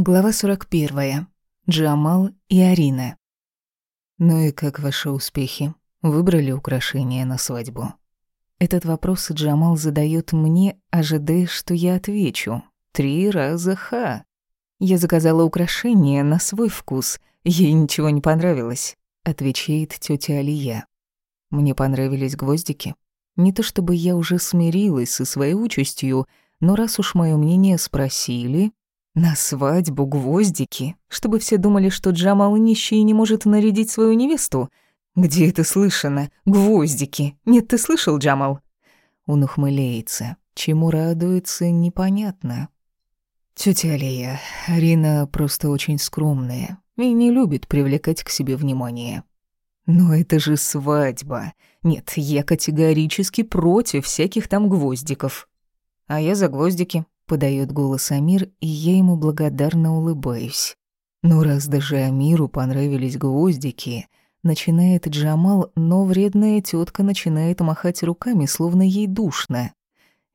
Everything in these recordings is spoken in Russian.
Глава 41. Джамал и Арина. «Ну и как ваши успехи? Выбрали украшения на свадьбу?» Этот вопрос Джамал задает мне, ожидая, что я отвечу. Три раза ха. Я заказала украшения на свой вкус. Ей ничего не понравилось, отвечает тетя Алия. Мне понравились гвоздики. Не то чтобы я уже смирилась со своей участью, но раз уж мое мнение спросили, на свадьбу гвоздики, чтобы все думали, что Джамал нищий и не может нарядить свою невесту. Где это слышано? Гвоздики. Нет, ты слышал, Джамал? Он ухмыляется. Чему радуется, непонятно. Тётя Алия, Арина просто очень скромная и не любит привлекать к себе внимание. Но это же свадьба. Нет, я категорически против всяких там гвоздиков. А я за гвоздики, подает голос Амир, и я ему благодарно улыбаюсь. Ну раз даже Амиру понравились гвоздики, начинает Джамал, но вредная тетка начинает махать руками, словно ей душно.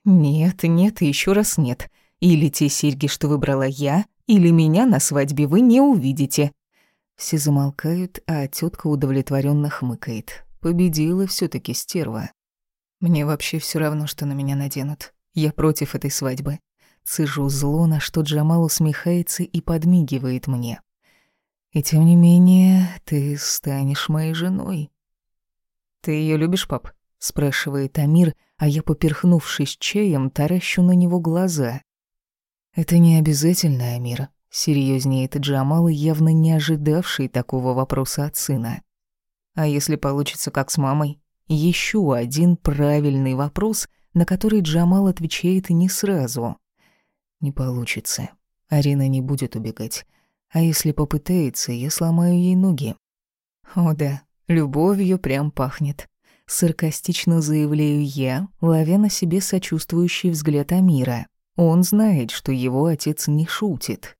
Нет, нет еще раз нет. Или те серьги, что выбрала я, или меня на свадьбе вы не увидите. Все замолкают, а тетка удовлетворенно хмыкает. Победила все таки стерва. Мне вообще все равно, что на меня наденут. Я против этой свадьбы. Цежу зло, на что Джамал усмехается и подмигивает мне. И тем не менее, ты станешь моей женой. Ты ее любишь, пап? спрашивает Амир, а я, поперхнувшись чаем, таращу на него глаза. Это не обязательно, Амир, серьезнеет Джамал, явно не ожидавший такого вопроса от сына. А если получится как с мамой? Еще один правильный вопрос, на который Джамал отвечает не сразу. Не получится. Арина не будет убегать. А если попытается, я сломаю ей ноги. О да, любовью прям пахнет. Саркастично заявляю я, ловя на себе сочувствующий взгляд Амира. Он знает, что его отец не шутит.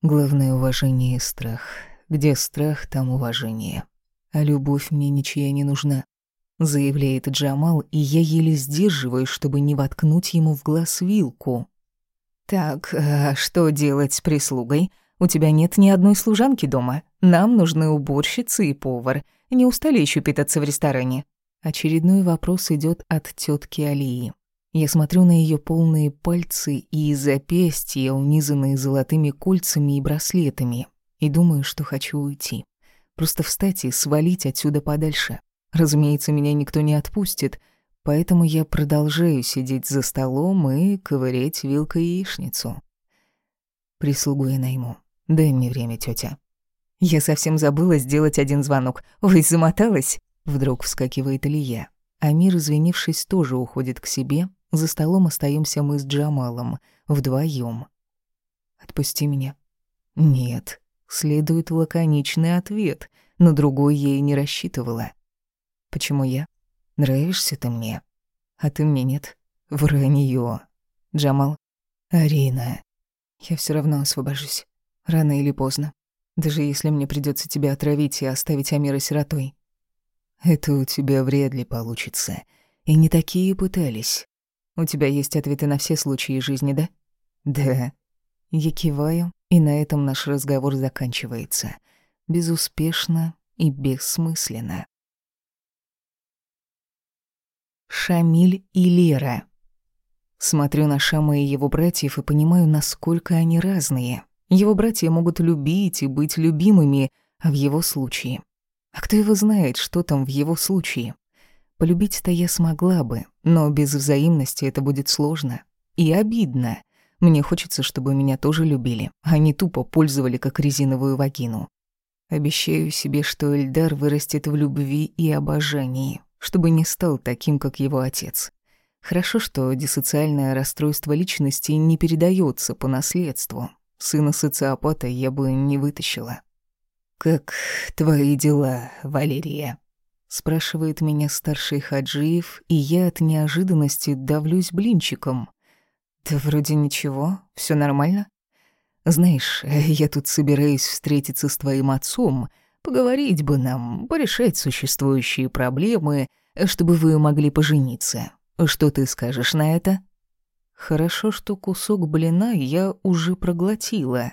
Главное уважение и страх. Где страх, там уважение. А любовь мне ничья не нужна. Заявляет Джамал, и я еле сдерживаюсь, чтобы не воткнуть ему в глаз вилку. «Так, а что делать с прислугой? У тебя нет ни одной служанки дома. Нам нужны уборщицы и повар. Не устали еще питаться в ресторане?» Очередной вопрос идет от тетки Алии. Я смотрю на ее полные пальцы и запястья, унизанные золотыми кольцами и браслетами, и думаю, что хочу уйти. Просто встать и свалить отсюда подальше. Разумеется, меня никто не отпустит — Поэтому я продолжаю сидеть за столом и ковырять вилкой яичницу. Прислугу я найму. Дай мне время, тетя. Я совсем забыла сделать один звонок. Ой, замоталась. Вдруг вскакивает Илья. Амир, извинившись, тоже уходит к себе. За столом остаемся мы с Джамалом. Вдвоем. «Отпусти меня». «Нет». Следует лаконичный ответ. На другой я и не рассчитывала. «Почему я?» Нравишься ты мне, а ты мне нет. Вранье. Джамал. Арина. Я все равно освобожусь. Рано или поздно. Даже если мне придется тебя отравить и оставить Амира сиротой. Это у тебя вряд ли получится. И не такие пытались. У тебя есть ответы на все случаи жизни, да? Да. Я киваю, и на этом наш разговор заканчивается. Безуспешно и бессмысленно. Шамиль и Лера. Смотрю на Шама и его братьев и понимаю, насколько они разные. Его братья могут любить и быть любимыми, а в его случае... А кто его знает, что там в его случае? Полюбить-то я смогла бы, но без взаимности это будет сложно. И обидно. Мне хочется, чтобы меня тоже любили, а не тупо пользовали как резиновую вагину. Обещаю себе, что Эльдар вырастет в любви и обожании, чтобы не стал таким, как его отец. Хорошо, что диссоциальное расстройство личности не передается по наследству. Сына социопата я бы не вытащила. «Как твои дела, Валерия?» спрашивает меня старший Хаджиев, и я от неожиданности давлюсь блинчиком. «Да вроде ничего, все нормально. Знаешь, я тут собираюсь встретиться с твоим отцом Поговорить бы нам, порешать существующие проблемы, чтобы вы могли пожениться. Что ты скажешь на это? Хорошо, что кусок блина я уже проглотила.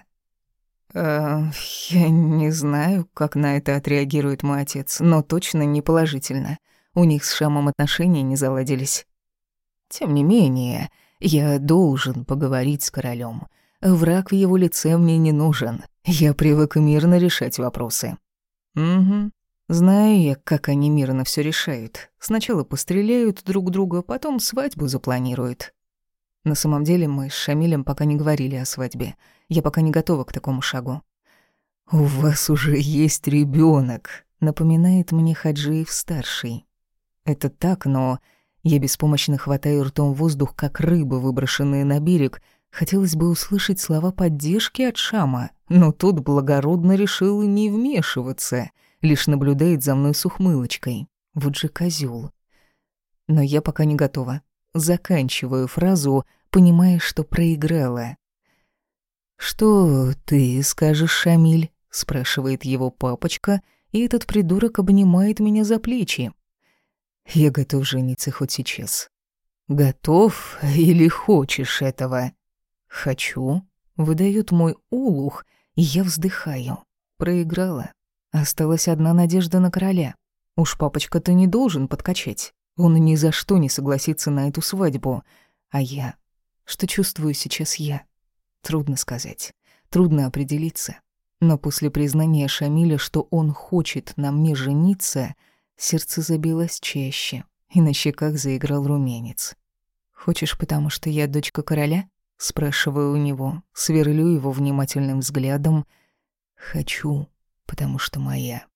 Э, я не знаю, как на это отреагирует мой отец, но точно не положительно. У них с Шамом отношения не заладились. Тем не менее, я должен поговорить с королем. Враг в его лице мне не нужен. Я привык мирно решать вопросы. Угу. Знаю я, как они мирно все решают. Сначала постреляют друг друга, потом свадьбу запланируют. На самом деле мы с Шамилем пока не говорили о свадьбе. Я пока не готова к такому шагу. «У вас уже есть ребенок, напоминает мне Хаджиев-старший. Это так, но я беспомощно хватаю ртом воздух, как рыбы, выброшенные на берег. Хотелось бы услышать слова поддержки от Шама, но тот благородно решил не вмешиваться, лишь наблюдает за мной с ухмылочкой. Вот же козёл. Но я пока не готова. Заканчиваю фразу, понимая, что проиграла. «Что ты скажешь, Шамиль?» — спрашивает его папочка, и этот придурок обнимает меня за плечи. Я готов жениться хоть сейчас. Готов или хочешь этого? Хочу. Выдает мой улух, и я вздыхаю. Проиграла. Осталась одна надежда на короля. Уж папочка-то не должен подкачать. Он ни за что не согласится на эту свадьбу. А я? Что чувствую сейчас я? Трудно сказать. Трудно определиться. Но после признания Шамиля, что он хочет на мне жениться — Сердце забилось чаще, и на щеках заиграл румянец. «Хочешь, потому что я дочка короля?» Спрашиваю у него, сверлю его внимательным взглядом. «Хочу, потому что моя».